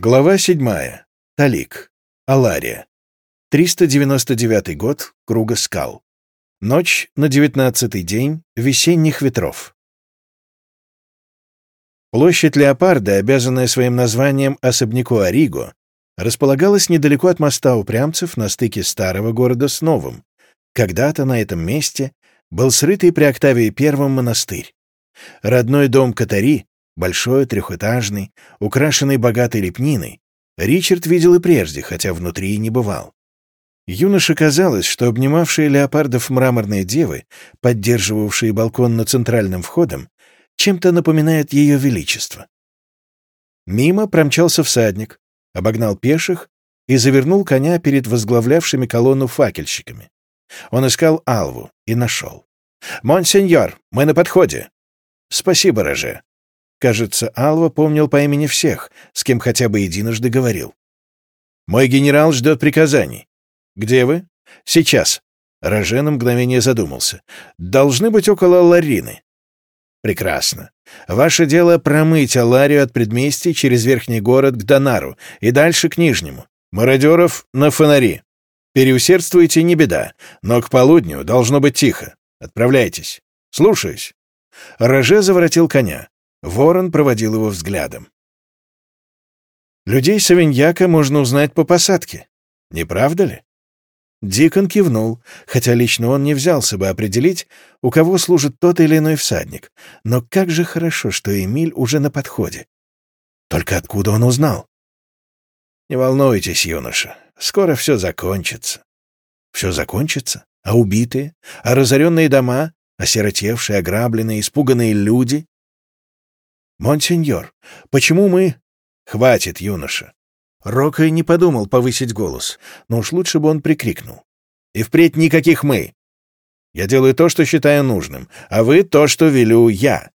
Глава 7. Талик. Алария. 399 год. Круга скал. Ночь на девятнадцатый день весенних ветров. Площадь Леопарда, обязанная своим названием особняку Ориго, располагалась недалеко от моста упрямцев на стыке старого города с новым. Когда-то на этом месте был срытый при Октавии Первом монастырь. Родной дом Катари большой, трехэтажный, украшенный богатой лепниной, Ричард видел и прежде, хотя внутри и не бывал. Юноше казалось, что обнимавшие леопардов мраморные девы, поддерживавшие балкон над центральным входом, чем-то напоминает ее величество. Мимо промчался всадник, обогнал пеших и завернул коня перед возглавлявшими колонну факельщиками. Он искал Алву и нашел. «Монсеньор, мы на подходе!» «Спасибо, Роже. Кажется, Алва помнил по имени всех, с кем хотя бы единожды говорил. «Мой генерал ждет приказаний». «Где вы?» «Сейчас». Рожен на мгновение задумался. «Должны быть около Ларины». «Прекрасно. Ваше дело промыть Аларию от предместий через верхний город к Донару и дальше к Нижнему. Мародеров на фонари. Переусердствуйте, не беда, но к полудню должно быть тихо. Отправляйтесь. Слушаюсь». Роже заворотил коня. Ворон проводил его взглядом. Людей Савиньяка можно узнать по посадке. Не правда ли? Дикон кивнул, хотя лично он не взялся бы определить, у кого служит тот или иной всадник. Но как же хорошо, что Эмиль уже на подходе. Только откуда он узнал? Не волнуйтесь, юноша, скоро все закончится. Все закончится? А убитые? А разоренные дома? Осиротевшие, ограбленные, испуганные люди? «Монсеньор, почему мы...» «Хватит, юноша». Рока не подумал повысить голос, но уж лучше бы он прикрикнул. «И впредь никаких «мы». Я делаю то, что считаю нужным, а вы — то, что велю я».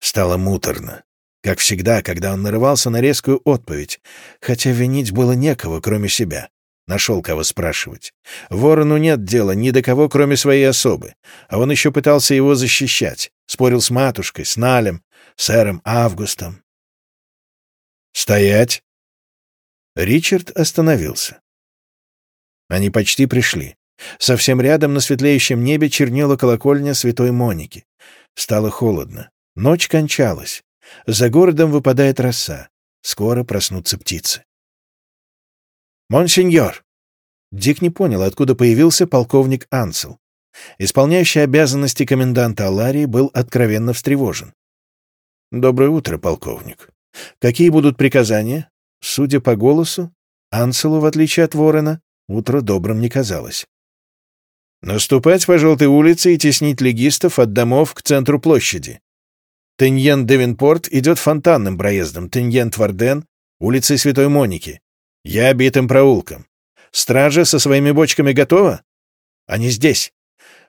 Стало муторно, как всегда, когда он нарывался на резкую отповедь, хотя винить было некого, кроме себя. Нашел кого спрашивать. Ворону нет дела ни до кого, кроме своей особы, а он еще пытался его защищать, спорил с матушкой, с Налем, сэром Августом. «Стоять!» Ричард остановился. Они почти пришли. Совсем рядом на светлеющем небе чернела колокольня Святой Моники. Стало холодно. Ночь кончалась. За городом выпадает роса. Скоро проснутся птицы. «Монсеньор!» Дик не понял, откуда появился полковник Ансел. Исполняющий обязанности коменданта Аларии был откровенно встревожен. «Доброе утро, полковник. Какие будут приказания?» Судя по голосу, Анселу, в отличие от Ворона, утро добрым не казалось. «Наступать по желтой улице и теснить легистов от домов к центру площади. Теньен-Девинпорт идет фонтанным проездом, Теньен-Тварден — улицей Святой Моники. Я битым проулком. Стража со своими бочками готова? Они здесь.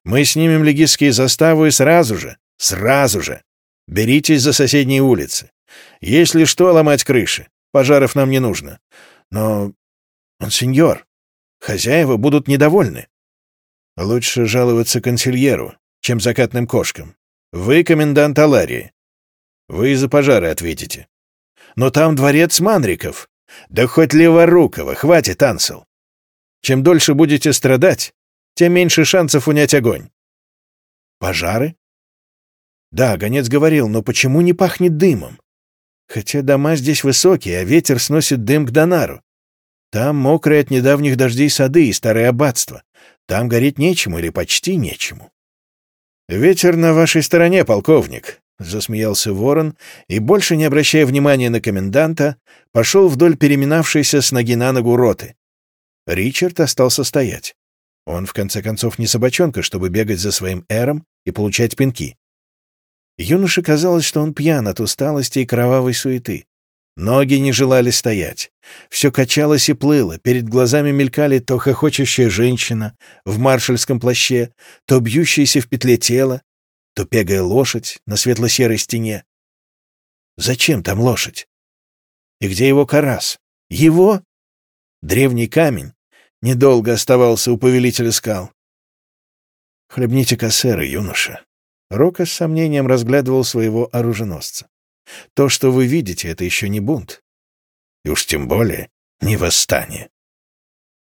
Мы снимем легистские заставы сразу же, сразу же. Беритесь за соседние улицы. Если что, ломать крыши. Пожаров нам не нужно. Но, он сеньор, хозяева будут недовольны. Лучше жаловаться консильеру, чем закатным кошкам. Вы комендант Аларии. Вы за пожары ответите. Но там дворец Манриков. Да хоть Леворукова, хватит, Ансел. Чем дольше будете страдать, тем меньше шансов унять огонь. Пожары? Да, гонец говорил, но почему не пахнет дымом? Хотя дома здесь высокие, а ветер сносит дым к Донару. Там мокрые от недавних дождей сады и старое аббатство. Там гореть нечему или почти нечему. «Ветер на вашей стороне, полковник», — засмеялся ворон и, больше не обращая внимания на коменданта, пошел вдоль переминавшейся с ноги на ногу роты. Ричард остался стоять. Он, в конце концов, не собачонка, чтобы бегать за своим эром и получать пинки. Юноше казалось, что он пьян от усталости и кровавой суеты. Ноги не желали стоять. Все качалось и плыло, перед глазами мелькали то хохочущая женщина в маршальском плаще, то бьющаяся в петле тело, то пегая лошадь на светло-серой стене. Зачем там лошадь? И где его карас? Его? Древний камень недолго оставался у повелителя скал. Хлебните кассеры, юноша. Рока с сомнением разглядывал своего оруженосца. «То, что вы видите, это еще не бунт. И уж тем более не восстание.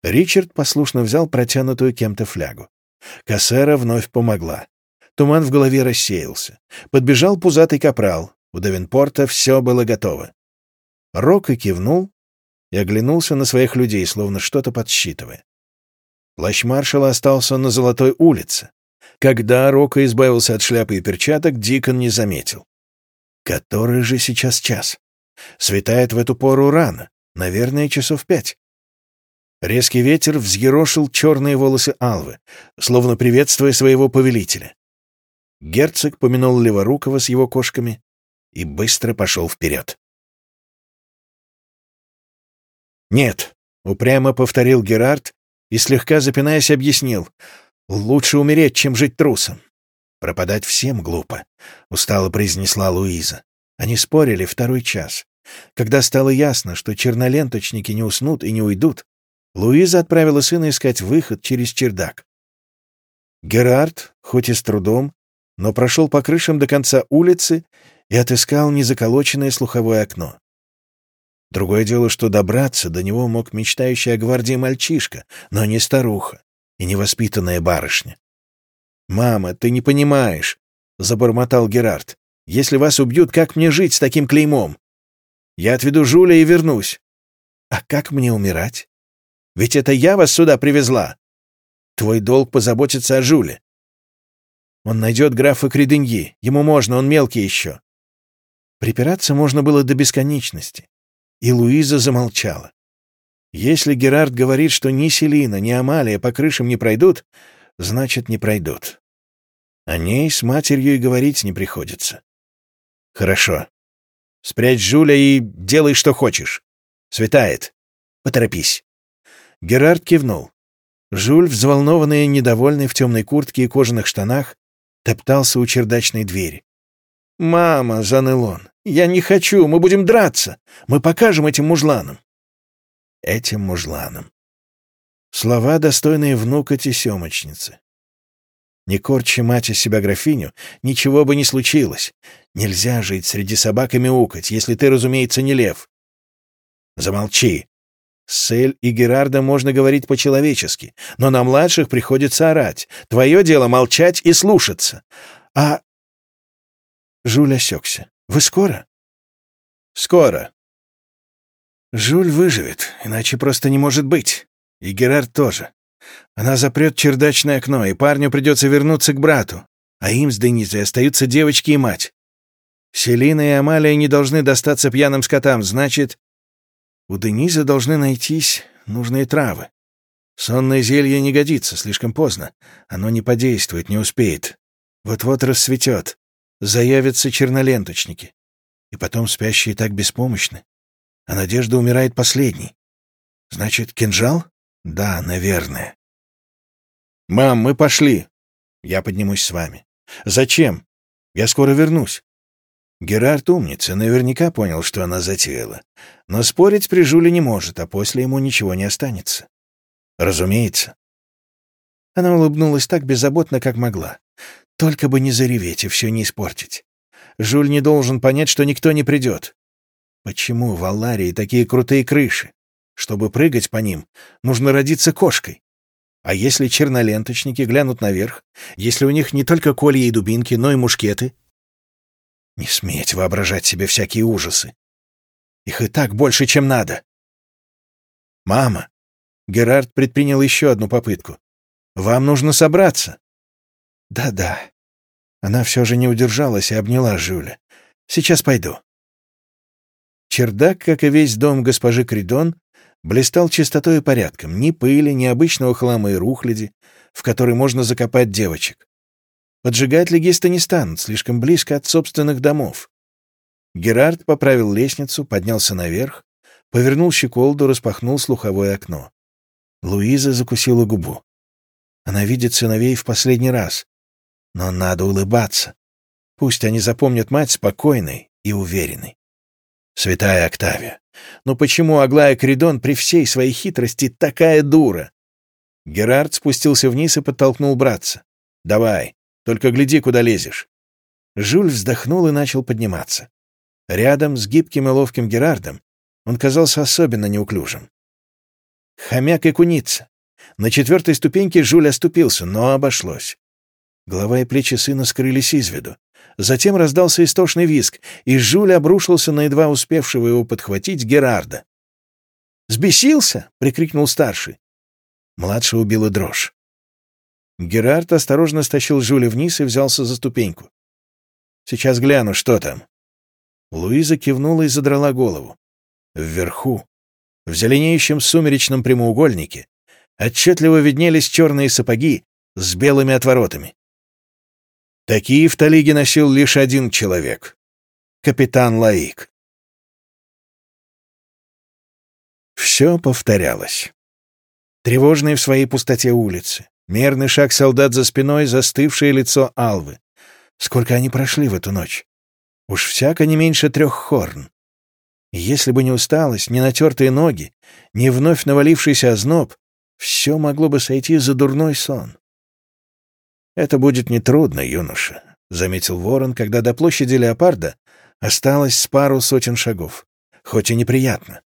Ричард послушно взял протянутую кем-то флягу. Кассера вновь помогла. Туман в голове рассеялся. Подбежал пузатый капрал. У Давинпорта все было готово. Рок и кивнул и оглянулся на своих людей, словно что-то подсчитывая. Плащ маршала остался на Золотой улице. Когда Рока избавился от шляпы и перчаток, Дикон не заметил. Который же сейчас час? Светает в эту пору рано, наверное, часов пять. Резкий ветер взъерошил черные волосы Алвы, словно приветствуя своего повелителя. Герцог помянул Леворукова с его кошками и быстро пошел вперед. «Нет», — упрямо повторил Герард и, слегка запинаясь, объяснил, «лучше умереть, чем жить трусом». «Пропадать всем глупо», — устало произнесла Луиза. Они спорили второй час. Когда стало ясно, что черноленточники не уснут и не уйдут, Луиза отправила сына искать выход через чердак. Герард, хоть и с трудом, но прошел по крышам до конца улицы и отыскал незаколоченное слуховое окно. Другое дело, что добраться до него мог мечтающий о гвардии мальчишка, но не старуха и невоспитанная барышня. «Мама, ты не понимаешь», — забормотал Герард. «Если вас убьют, как мне жить с таким клеймом? Я отведу Жуля и вернусь». «А как мне умирать?» Ведь это я вас сюда привезла. Твой долг позаботиться о Жуле. Он найдет графа Креденьи. Ему можно, он мелкий еще. Припираться можно было до бесконечности. И Луиза замолчала. Если Герард говорит, что ни Селина, ни Амалия по крышам не пройдут, значит, не пройдут. О ней с матерью и говорить не приходится. Хорошо. Спрячь Жуля и делай, что хочешь. Светает. Поторопись. Герард кивнул. Жуль, взволнованный и недовольный в темной куртке и кожаных штанах, топтался у чердачной двери. «Мама!» — заныл он. «Я не хочу! Мы будем драться! Мы покажем этим мужланам!» Этим мужланам. Слова, достойные внука тесемочницы. Не корчи мать из себя графиню, ничего бы не случилось. Нельзя жить среди собак и мяукать, если ты, разумеется, не лев. Замолчи, с Эль и Герарда можно говорить по-человечески, но на младших приходится орать. Твое дело молчать и слушаться. А... Жуль осекся. Вы скоро? Скоро. Жуль выживет, иначе просто не может быть. И Герард тоже. Она запрет чердачное окно, и парню придется вернуться к брату. А им с Денизой остаются девочки и мать. Селина и Амалия не должны достаться пьяным скотам, значит, у Дениза должны найтись нужные травы. Сонное зелье не годится, слишком поздно. Оно не подействует, не успеет. Вот-вот рассветет. Заявятся черноленточники. И потом спящие так беспомощны. А надежда умирает последней. Значит, кинжал? Да, наверное. «Мам, мы пошли!» «Я поднимусь с вами». «Зачем? Я скоро вернусь». Герард умница, наверняка понял, что она затеяла. Но спорить при Жуле не может, а после ему ничего не останется. Разумеется. Она улыбнулась так беззаботно, как могла. Только бы не зареветь и все не испортить. Жуль не должен понять, что никто не придет. Почему в Алларии такие крутые крыши? Чтобы прыгать по ним, нужно родиться кошкой. А если черноленточники глянут наверх, если у них не только колья и дубинки, но и мушкеты, не сметь воображать себе всякие ужасы. Их и так больше, чем надо. «Мама!» Герард предпринял еще одну попытку. «Вам нужно собраться». «Да-да». Она все же не удержалась и обняла Жюля. «Сейчас пойду». Чердак, как и весь дом госпожи Кридон, блистал чистотой и порядком. Ни пыли, ни обычного хлама и рухляди, в который можно закопать девочек. Поджигать легисты не станут, слишком близко от собственных домов. Герард поправил лестницу, поднялся наверх, повернул щеколду, распахнул слуховое окно. Луиза закусила губу. Она видит сыновей в последний раз. Но надо улыбаться. Пусть они запомнят мать спокойной и уверенной. Святая Октавия, но почему Аглая Кридон при всей своей хитрости такая дура? Герард спустился вниз и подтолкнул братца. «Давай, только гляди, куда лезешь». Жюль вздохнул и начал подниматься. Рядом с гибким и ловким Герардом Он казался особенно неуклюжим. Хомяк и куница. На четвертой ступеньке Жуль оступился, но обошлось. Голова и плечи сына скрылись из виду. Затем раздался истошный визг, и Жуль обрушился на едва успевшего его подхватить Герарда. «Сбесился?» — прикрикнул старший. Младший убила дрожь. Герард осторожно стащил Жюля вниз и взялся за ступеньку. «Сейчас гляну, что там». Луиза кивнула и задрала голову. Вверху, в зеленеющем сумеречном прямоугольнике, отчетливо виднелись черные сапоги с белыми отворотами. Такие в Талиге носил лишь один человек — капитан Лаик. Все повторялось. Тревожные в своей пустоте улицы, мерный шаг солдат за спиной, застывшее лицо Алвы. Сколько они прошли в эту ночь? Уж всяко не меньше трех хорн. если бы не усталость, не натертые ноги, не вновь навалившийся озноб, все могло бы сойти за дурной сон. «Это будет нетрудно, юноша», — заметил ворон, когда до площади Леопарда осталось с пару сотен шагов. «Хоть и неприятно».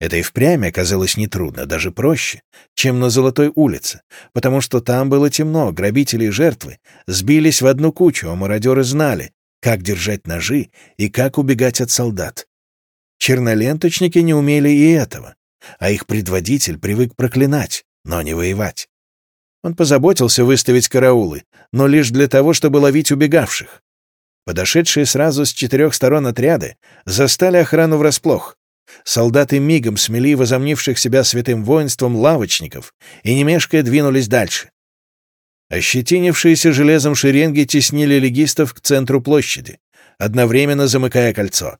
Это и впрямь оказалось нетрудно, даже проще, чем на Золотой улице, потому что там было темно, грабители и жертвы сбились в одну кучу, а мародеры знали, как держать ножи и как убегать от солдат. Черноленточники не умели и этого, а их предводитель привык проклинать, но не воевать. Он позаботился выставить караулы, но лишь для того, чтобы ловить убегавших. Подошедшие сразу с четырех сторон отряды застали охрану врасплох. Солдаты мигом смели возомнивших себя святым воинством лавочников и, не мешкая, двинулись дальше. Ощетинившиеся железом шеренги теснили легистов к центру площади, одновременно замыкая кольцо.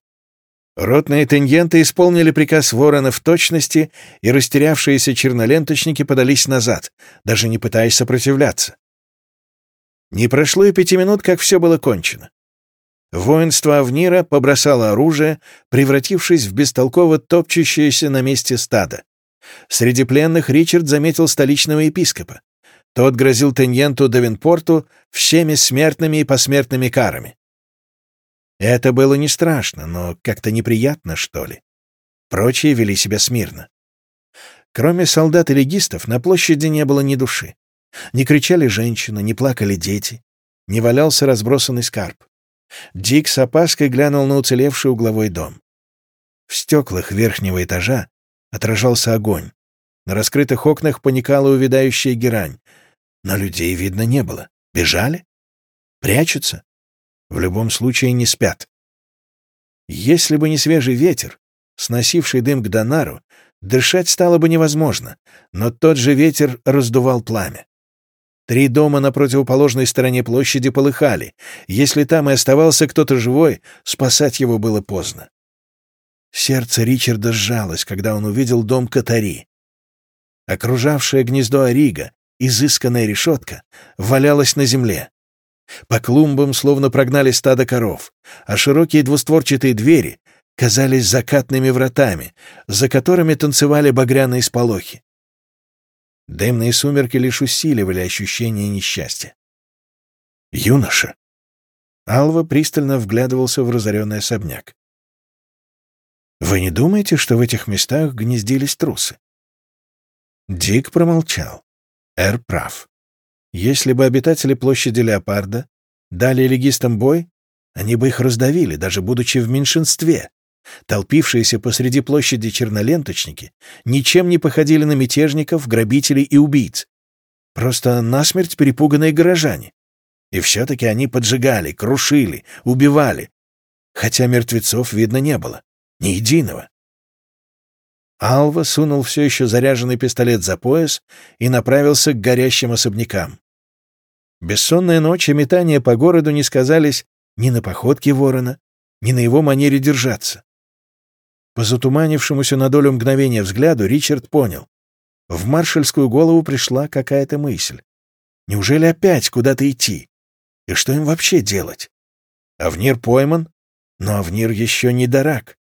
Ротные теньенты исполнили приказ ворона в точности, и растерявшиеся черноленточники подались назад, даже не пытаясь сопротивляться. Не прошло и пяти минут, как все было кончено. Воинство Авнира побросало оружие, превратившись в бестолково топчущееся на месте стадо. Среди пленных Ричард заметил столичного епископа. Тот грозил Теньенту Давинпорту всеми смертными и посмертными карами. Это было не страшно, но как-то неприятно, что ли. Прочие вели себя смирно. Кроме солдат и легистов, на площади не было ни души. Не кричали женщины, не плакали дети, не валялся разбросанный скарб. Дик с опаской глянул на уцелевший угловой дом. В стеклах верхнего этажа отражался огонь. На раскрытых окнах паникала увядающая герань. Но людей видно не было. Бежали? Прячутся? В любом случае не спят. Если бы не свежий ветер, сносивший дым к Донару, дышать стало бы невозможно, но тот же ветер раздувал пламя. Три дома на противоположной стороне площади полыхали. Если там и оставался кто-то живой, спасать его было поздно. Сердце Ричарда сжалось, когда он увидел дом Катари. Окружавшее гнездо Орига, изысканная решетка, валялась на земле. По клумбам словно прогнали стадо коров, а широкие двустворчатые двери казались закатными вратами, за которыми танцевали багряные сполохи. Дымные сумерки лишь усиливали ощущение несчастья. «Юноша!» Алва пристально вглядывался в разоренный особняк. «Вы не думаете, что в этих местах гнездились трусы?» Дик промолчал. Эр прав. Если бы обитатели площади Леопарда дали легистам бой, они бы их раздавили, даже будучи в меньшинстве. Толпившиеся посреди площади черноленточники ничем не походили на мятежников, грабителей и убийц. Просто насмерть перепуганные горожане. И все-таки они поджигали, крушили, убивали. Хотя мертвецов видно не было. Ни единого. Алва сунул все еще заряженный пистолет за пояс и направился к горящим особнякам. Бессонная ночь и метания по городу не сказались ни на походке ворона, ни на его манере держаться. По затуманившемуся на долю мгновения взгляду Ричард понял. В маршальскую голову пришла какая-то мысль. Неужели опять куда-то идти? И что им вообще делать? Авнир пойман, но Авнир еще не дорак.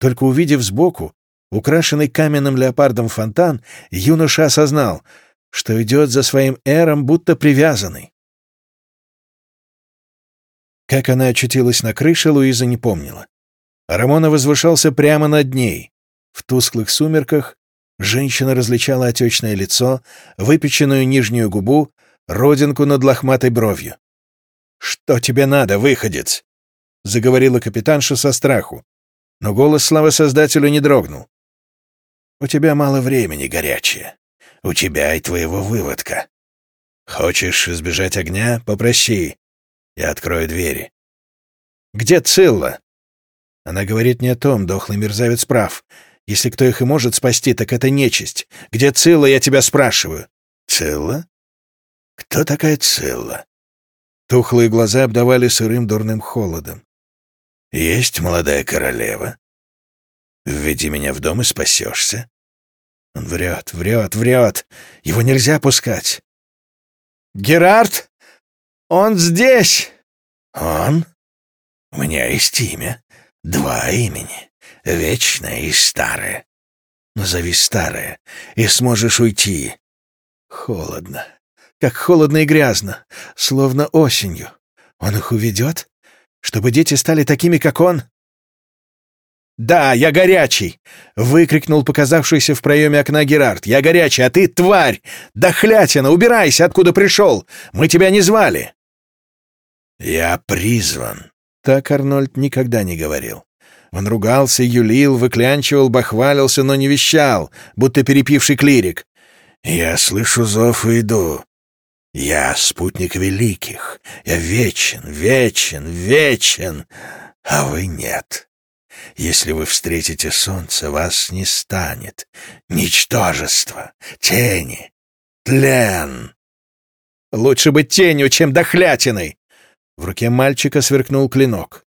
Только увидев сбоку украшенный каменным леопардом фонтан, юноша осознал, что идет за своим эром, будто привязанный. Как она очутилась на крыше, Луиза не помнила. Рамона возвышался прямо над ней. В тусклых сумерках женщина различала отечное лицо, выпеченную нижнюю губу, родинку над лохматой бровью. «Что тебе надо, выходец?» — заговорила капитанша со страху. Но голос славы Создателю не дрогнул. «У тебя мало времени, горячее. У тебя и твоего выводка. Хочешь избежать огня — попроси. Я открою двери». «Где Цилла?» Она говорит не о том, дохлый мерзавец прав. Если кто их и может спасти, так это нечисть. Где Цилла, я тебя спрашиваю? Цилла? Кто такая Цилла? Тухлые глаза обдавали сырым дурным холодом. Есть молодая королева. Введи меня в дом и спасешься. Он врет, врет, врет. Его нельзя пускать. Герард! Он здесь! Он? У меня есть имя. Два имени. Вечное и старое. Назови старое, и сможешь уйти. Холодно. Как холодно и грязно. Словно осенью. Он их уведет? Чтобы дети стали такими, как он? «Да, я горячий!» — выкрикнул показавшийся в проеме окна Герард. «Я горячий, а ты тварь! Дохлятина! Убирайся, откуда пришел! Мы тебя не звали!» «Я призван!» — так Арнольд никогда не говорил. Он ругался, юлил, выклянчивал, бахвалился, но не вещал, будто перепивший клирик. «Я слышу зов и иду. Я спутник великих. Я вечен, вечен, вечен, а вы нет. Если вы встретите солнце, вас не станет. Ничтожество, тени, тлен. Лучше быть тенью, чем дохлятиной. В руке мальчика сверкнул клинок.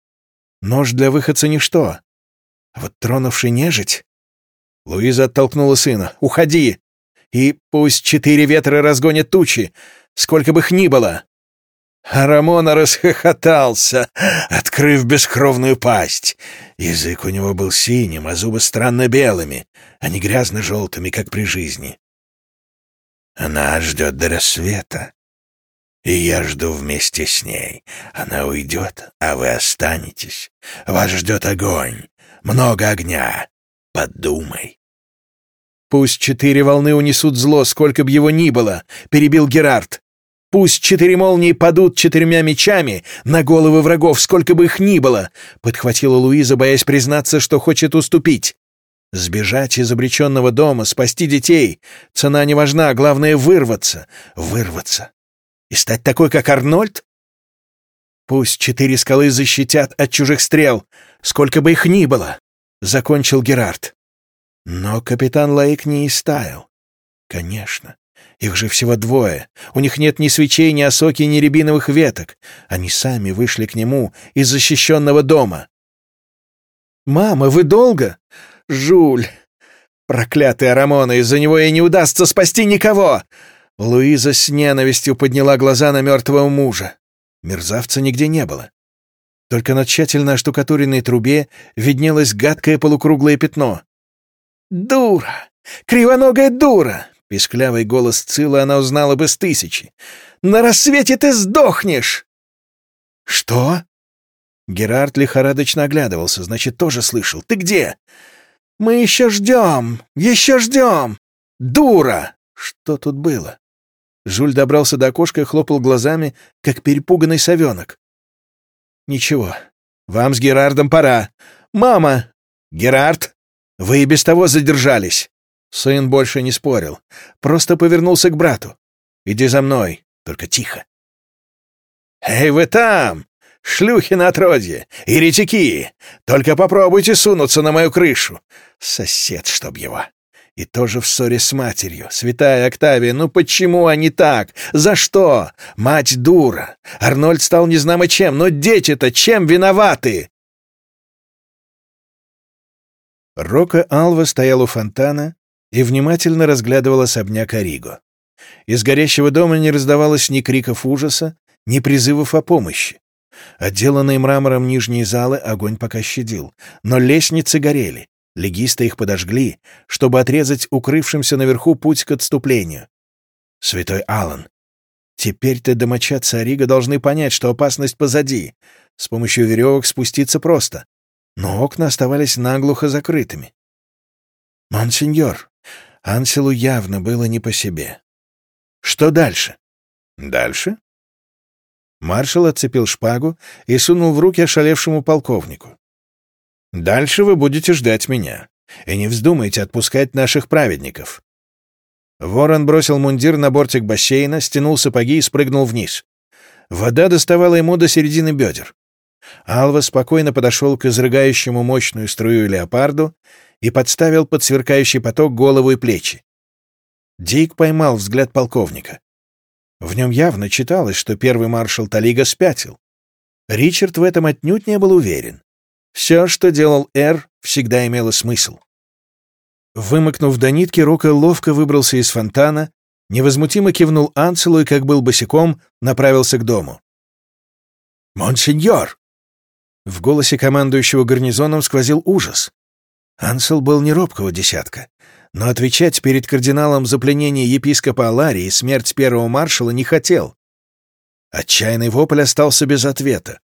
Нож для выходца — ничто. А вот тронувший нежить... Луиза оттолкнула сына. «Уходи! И пусть четыре ветра разгонят тучи, сколько бы их ни было!» Рамона расхохотался, открыв бескровную пасть. Язык у него был синим, а зубы странно белыми, а не грязно-желтыми, как при жизни. Она ждет до рассвета, и я жду вместе с ней. Она уйдет, а вы останетесь. Вас ждет огонь, много огня. Подумай. «Пусть четыре волны унесут зло, сколько бы его ни было», — перебил Герард. Пусть четыре молнии падут четырьмя мечами на головы врагов, сколько бы их ни было, — подхватила Луиза, боясь признаться, что хочет уступить. Сбежать из обреченного дома, спасти детей. Цена не важна, главное — вырваться. Вырваться. И стать такой, как Арнольд? Пусть четыре скалы защитят от чужих стрел, сколько бы их ни было, — закончил Герард. Но капитан Лаик не истаял. Конечно. Их же всего двое. У них нет ни свечей, ни осоки, ни рябиновых веток. Они сами вышли к нему из защищенного дома. «Мама, вы долго?» «Жуль! Проклятый Арамона, из-за него ей не удастся спасти никого!» Луиза с ненавистью подняла глаза на мертвого мужа. Мерзавца нигде не было. Только на тщательно оштукатуренной трубе виднелось гадкое полукруглое пятно. «Дура! Кривоногая дура! Песклявый голос Цилы она узнала бы с тысячи. «На рассвете ты сдохнешь!» «Что?» Герард лихорадочно оглядывался, значит, тоже слышал. «Ты где?» «Мы еще ждем! Еще ждем! Дура!» Что тут было? Жуль добрался до окошка и хлопал глазами, как перепуганный совенок. «Ничего. Вам с Герардом пора. Мама! Герард! Вы и без того задержались!» Сын больше не спорил, просто повернулся к брату. «Иди за мной, только тихо». «Эй, вы там! Шлюхи на отродье! Еретики! Только попробуйте сунуться на мою крышу! Сосед, чтоб его!» И тоже в ссоре с матерью. Святая Октавия, ну почему они так? За что? Мать дура. Арнольд стал незнамо чем, но дети-то чем виноваты? Рока Алва стоял у фонтана, и внимательно разглядывал особняк Ариго. Из горящего дома не раздавалось ни криков ужаса, ни призывов о помощи. Отделанные мрамором нижние залы огонь пока щадил, но лестницы горели, легисты их подожгли, чтобы отрезать укрывшимся наверху путь к отступлению. Святой Аллан, теперь-то домочадцы Арига должны понять, что опасность позади. С помощью веревок спуститься просто. но окна оставались наглухо закрытыми. «Монсеньор, Анселу явно было не по себе. Что дальше?» «Дальше?» Маршал отцепил шпагу и сунул в руки ошалевшему полковнику. «Дальше вы будете ждать меня, и не вздумайте отпускать наших праведников». Ворон бросил мундир на бортик бассейна, стянул сапоги и спрыгнул вниз. Вода доставала ему до середины бедер. Алва спокойно подошел к изрыгающему мощную струю леопарду и подставил под сверкающий поток голову и плечи. Дик поймал взгляд полковника. В нем явно читалось, что первый маршал Талига спятил. Ричард в этом отнюдь не был уверен. Все, что делал Эр, всегда имело смысл. Вымокнув до нитки, Рока ловко выбрался из фонтана, невозмутимо кивнул Анцелу и, как был босиком, направился к дому. «Монсеньор!» В голосе командующего гарнизоном сквозил ужас. Ансел был не робкого десятка, но отвечать перед кардиналом за пленение епископа Аларии и смерть первого маршала не хотел. Отчаянный вопль остался без ответа.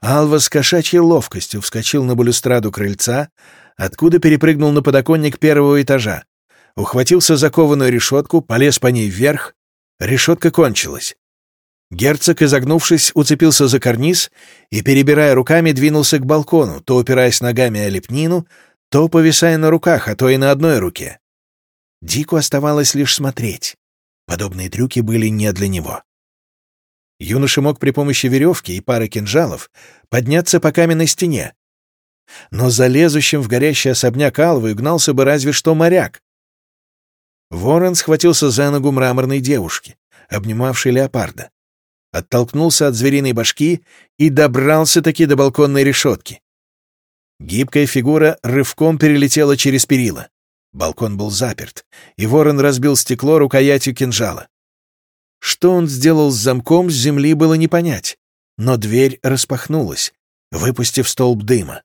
Алва с кошачьей ловкостью вскочил на балюстраду крыльца, откуда перепрыгнул на подоконник первого этажа. Ухватился за кованую решетку, полез по ней вверх. Решетка кончилась. Герцог, изогнувшись, уцепился за карниз и, перебирая руками, двинулся к балкону, то упираясь ногами о лепнину, то повисая на руках, а то и на одной руке. Дику оставалось лишь смотреть. Подобные трюки были не для него. Юноша мог при помощи веревки и пары кинжалов подняться по каменной стене. Но за лезущим в горящий особняк Алвы гнался бы разве что моряк. Ворон схватился за ногу мраморной девушки, обнимавшей леопарда оттолкнулся от звериной башки и добрался-таки до балконной решетки. Гибкая фигура рывком перелетела через перила. Балкон был заперт, и ворон разбил стекло рукоятью кинжала. Что он сделал с замком, с земли было не понять, но дверь распахнулась, выпустив столб дыма.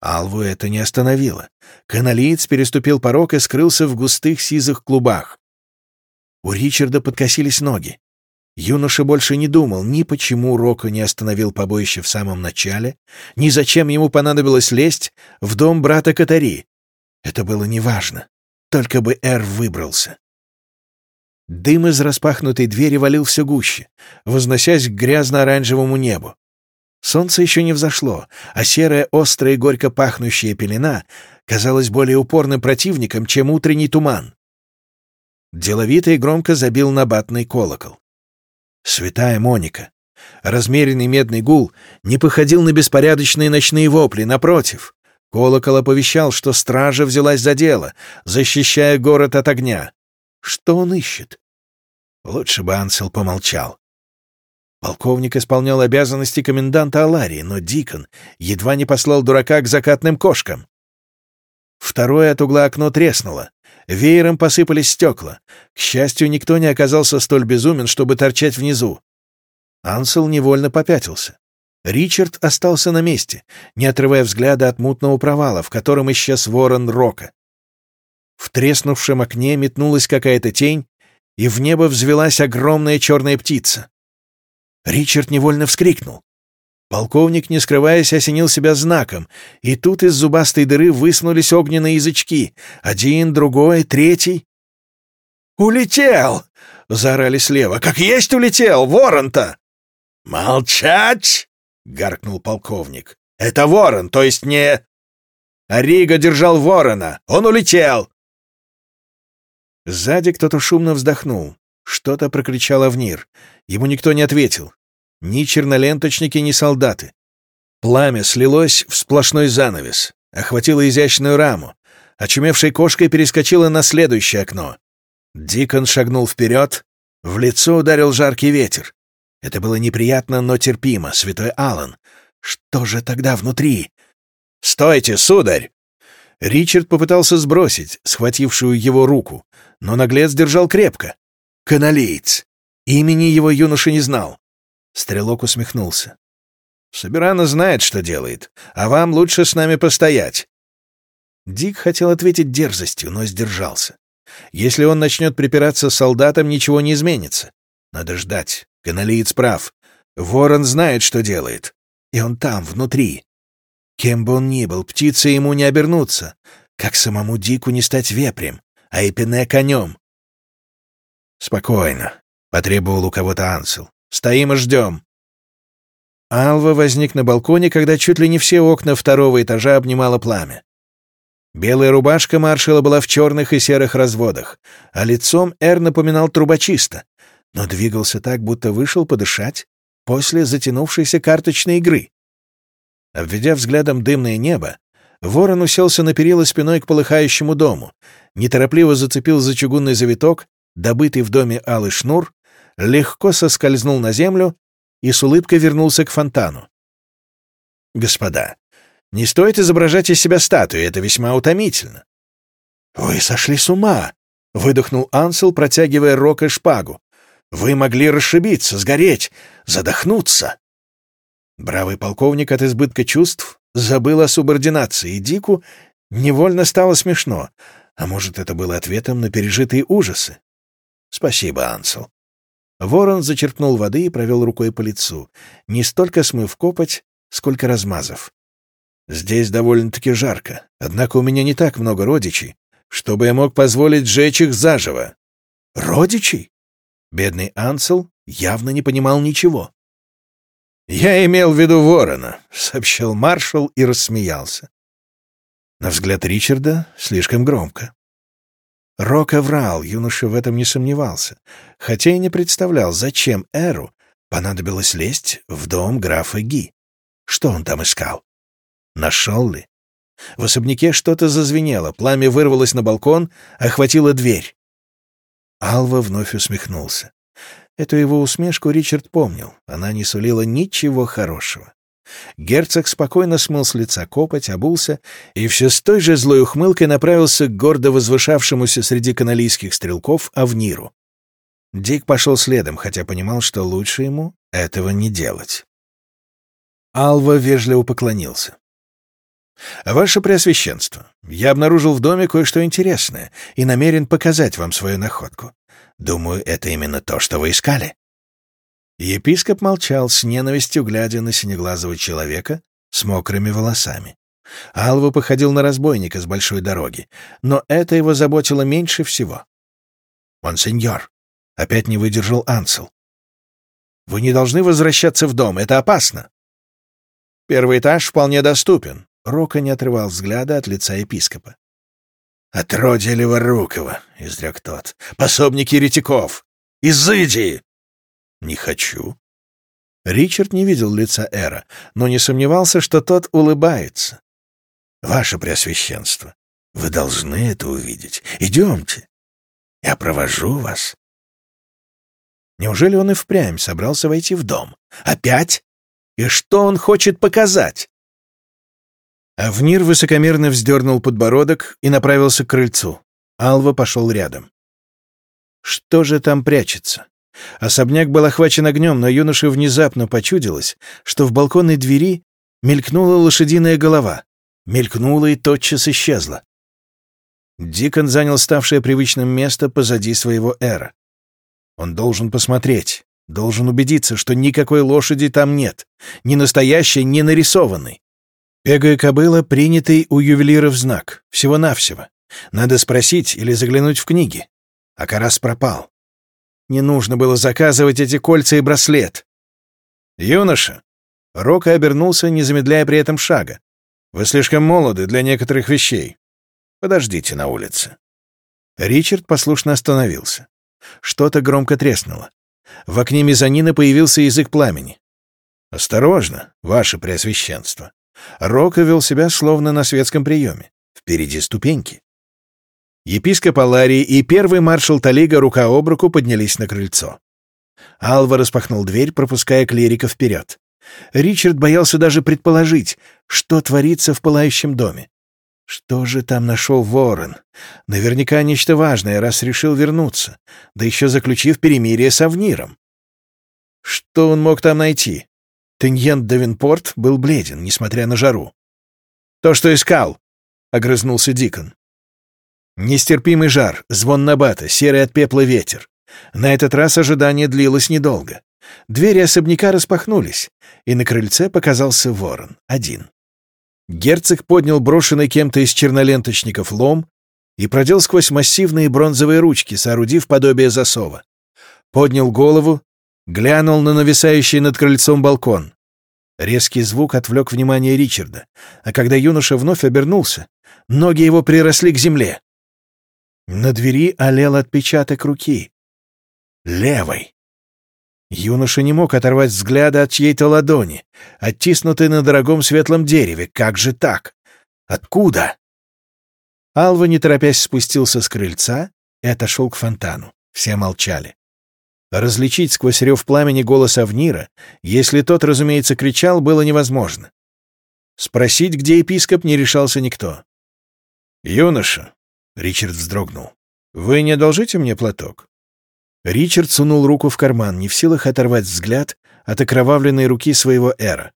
Алву это не остановило. Каналиец переступил порог и скрылся в густых сизых клубах. У Ричарда подкосились ноги. Юноша больше не думал ни почему Рока не остановил побоище в самом начале, ни зачем ему понадобилось лезть в дом брата Катари. Это было неважно, только бы Эр выбрался. Дым из распахнутой двери валил все гуще, возносясь к грязно-оранжевому небу. Солнце еще не взошло, а серая, острая и горько пахнущая пелена казалась более упорным противником, чем утренний туман. Деловито и громко забил набатный колокол. Святая Моника. Размеренный медный гул не походил на беспорядочные ночные вопли, напротив. Колокол оповещал, что стража взялась за дело, защищая город от огня. Что он ищет? Лучше бы Ансел помолчал. Полковник исполнял обязанности коменданта Аларии, но Дикон едва не послал дурака к закатным кошкам. Второе от угла окно треснуло. Веером посыпались стекла. К счастью, никто не оказался столь безумен, чтобы торчать внизу. Ансел невольно попятился. Ричард остался на месте, не отрывая взгляда от мутного провала, в котором исчез ворон Рока. В треснувшем окне метнулась какая-то тень, и в небо взвелась огромная черная птица. Ричард невольно вскрикнул. Полковник, не скрываясь, осенил себя знаком, и тут из зубастой дыры высунулись огненные язычки. Один, другой, третий. «Улетел!» — заорали слева. «Как есть улетел! Ворон-то!» «Молчать!» — гаркнул полковник. «Это ворон, то есть не...» Арига держал ворона. Он улетел!» Сзади кто-то шумно вздохнул. Что-то прокричал Авнир. Ему никто не ответил. Ни черноленточники, ни солдаты. Пламя слилось в сплошной занавес, охватило изящную раму. Очумевшей кошкой перескочила на следующее окно. Дикон шагнул вперед, в лицо ударил жаркий ветер. Это было неприятно, но терпимо, святой Аллан. Что же тогда внутри? «Стойте, сударь!» Ричард попытался сбросить схватившую его руку, но наглец держал крепко. «Каналиец!» Имени его юноша не знал. Стрелок усмехнулся. «Собирана знает, что делает, а вам лучше с нами постоять». Дик хотел ответить дерзостью, но сдержался. Если он начнет припираться с солдатом, ничего не изменится. Надо ждать. Каналиец прав. Ворон знает, что делает. И он там, внутри. Кем бы он ни был, птица ему не обернуться, как самому Дику не стать вепрем, а Эпине конем. «Спокойно», — потребовал у кого-то Ансел. «Стоим и ждем». Алва возник на балконе, когда чуть ли не все окна второго этажа обнимало пламя. Белая рубашка маршала была в черных и серых разводах, а лицом Эр напоминал трубочиста, но двигался так, будто вышел подышать после затянувшейся карточной игры. Обведя взглядом дымное небо, ворон уселся на перила спиной к полыхающему дому, неторопливо зацепил за чугунный завиток, добытый в доме алый шнур, легко соскользнул на землю и с улыбкой вернулся к фонтану. «Господа, не стоит изображать из себя статую, это весьма утомительно». «Вы сошли с ума!» — выдохнул Ансел, протягивая Рока шпагу. «Вы могли расшибиться, сгореть, задохнуться!» Бравый полковник от избытка чувств забыл о субординации, и Дику невольно стало смешно. А может, это было ответом на пережитые ужасы? «Спасибо, Ансел». Ворон зачерпнул воды и провел рукой по лицу, не столько смыв копоть, сколько размазав. Здесь довольно-таки жарко, однако у меня не так много родичей, чтобы я мог позволить сжечь их заживо. Родичей? Бедный Ансел явно не понимал ничего. «Я имел в виду ворона», — сообщил маршал и рассмеялся. На взгляд Ричарда слишком громко. Рока врал, юноша в этом не сомневался, хотя и не представлял, зачем Эру понадобилось лезть в дом графа Ги. Что он там искал? Нашел ли? В особняке что-то зазвенело, пламя вырвалось на балкон, охватило дверь. Алва вновь усмехнулся. Эту его усмешку Ричард помнил, она не сулила ничего хорошего. Герцог спокойно смыл с лица копоть, обулся и все с той же злой ухмылкой направился к гордо возвышавшемуся среди каналийских стрелков Авниру. Дик пошел следом, хотя понимал, что лучше ему этого не делать. Алва вежливо поклонился. «Ваше Преосвященство, я обнаружил в доме кое-что интересное и намерен показать вам свою находку. Думаю, это именно то, что вы искали». Епископ молчал с ненавистью, глядя на синеглазого человека с мокрыми волосами. Алва походил на разбойника с большой дороги, но это его заботило меньше всего. «Монсеньор», — опять не выдержал Ансел, — «вы не должны возвращаться в дом, это опасно». «Первый этаж вполне доступен», — Рока не отрывал взгляда от лица епископа. «Отродье Леворукова», — изрек тот, — «пособники еретиков! Изыди!» «Не хочу». Ричард не видел лица Эра, но не сомневался, что тот улыбается. «Ваше Преосвященство, вы должны это увидеть. Идемте. Я провожу вас». Неужели он и впрямь собрался войти в дом? Опять? И что он хочет показать? Авнир высокомерно вздернул подбородок и направился к крыльцу. Алва пошел рядом. Что же там прячется? Особняк был охвачен огнем, но юноше внезапно почудилось, что в балконной двери мелькнула лошадиная голова. Мелькнула и тотчас исчезла. Дикон занял ставшее привычным место позади своего эра. Он должен посмотреть, должен убедиться, что никакой лошади там нет, ни настоящей, ни нарисованной. Пегая кобыла, принятый у ювелиров знак, всего-навсего. Надо спросить или заглянуть в книги. А Карас пропал. Не нужно было заказывать эти кольца и браслет. «Юноша!» Рока обернулся, не замедляя при этом шага. «Вы слишком молоды для некоторых вещей. Подождите на улице». Ричард послушно остановился. Что-то громко треснуло. В окне мезонина появился язык пламени. «Осторожно, ваше преосвященство!» Рока вел себя словно на светском приеме. Впереди ступеньки. Епископ Аларий и первый маршал Талига рука об руку поднялись на крыльцо. Алва распахнул дверь, пропуская клирика вперед. Ричард боялся даже предположить, что творится в пылающем доме. Что же там нашел ворон? Наверняка нечто важное, раз решил вернуться, да еще заключив перемирие с Авниром. Что он мог там найти? Теньен Давинпорт был бледен, несмотря на жару. «То, что искал!» — огрызнулся Дикон. Нестерпимый жар, звон набата, серый от пепла ветер. На этот раз ожидание длилось недолго. Двери особняка распахнулись, и на крыльце показался ворон, один. Герцог поднял брошенный кем-то из черноленточников лом и продел сквозь массивные бронзовые ручки, соорудив подобие засова. Поднял голову, глянул на нависающий над крыльцом балкон. Резкий звук отвлек внимание Ричарда, а когда юноша вновь обернулся, ноги его приросли к земле. На двери олел отпечаток руки. Левой. Юноша не мог оторвать взгляда от чьей-то ладони, оттиснутой на дорогом светлом дереве. Как же так? Откуда? Алва, не торопясь, спустился с крыльца и отошел к фонтану. Все молчали. Различить сквозь рев пламени голос Авнира, если тот, разумеется, кричал, было невозможно. Спросить, где епископ, не решался никто. «Юноша», — Ричард вздрогнул, — «вы не одолжите мне платок?» Ричард сунул руку в карман, не в силах оторвать взгляд от окровавленной руки своего эра.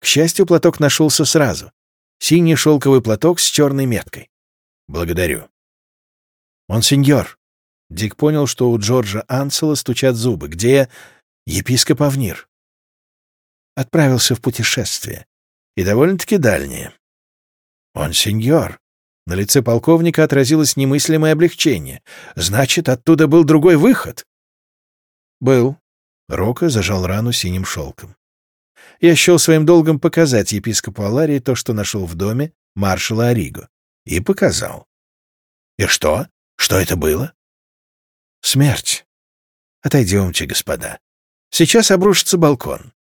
К счастью, платок нашелся сразу. Синий шелковый платок с черной меткой. «Благодарю». «Он сеньор». Дик понял, что у Джорджа Ансела стучат зубы. «Где епископ Авнир?» Отправился в путешествие. И довольно-таки дальнее. «Он сеньор». На лице полковника отразилось немыслимое облегчение. Значит, оттуда был другой выход. Был. Рока зажал рану синим шелком. Я счел своим долгом показать епископу Аларии то, что нашел в доме маршала Ориго. И показал. И что? Что это было? Смерть. Отойдемте, господа. Сейчас обрушится балкон.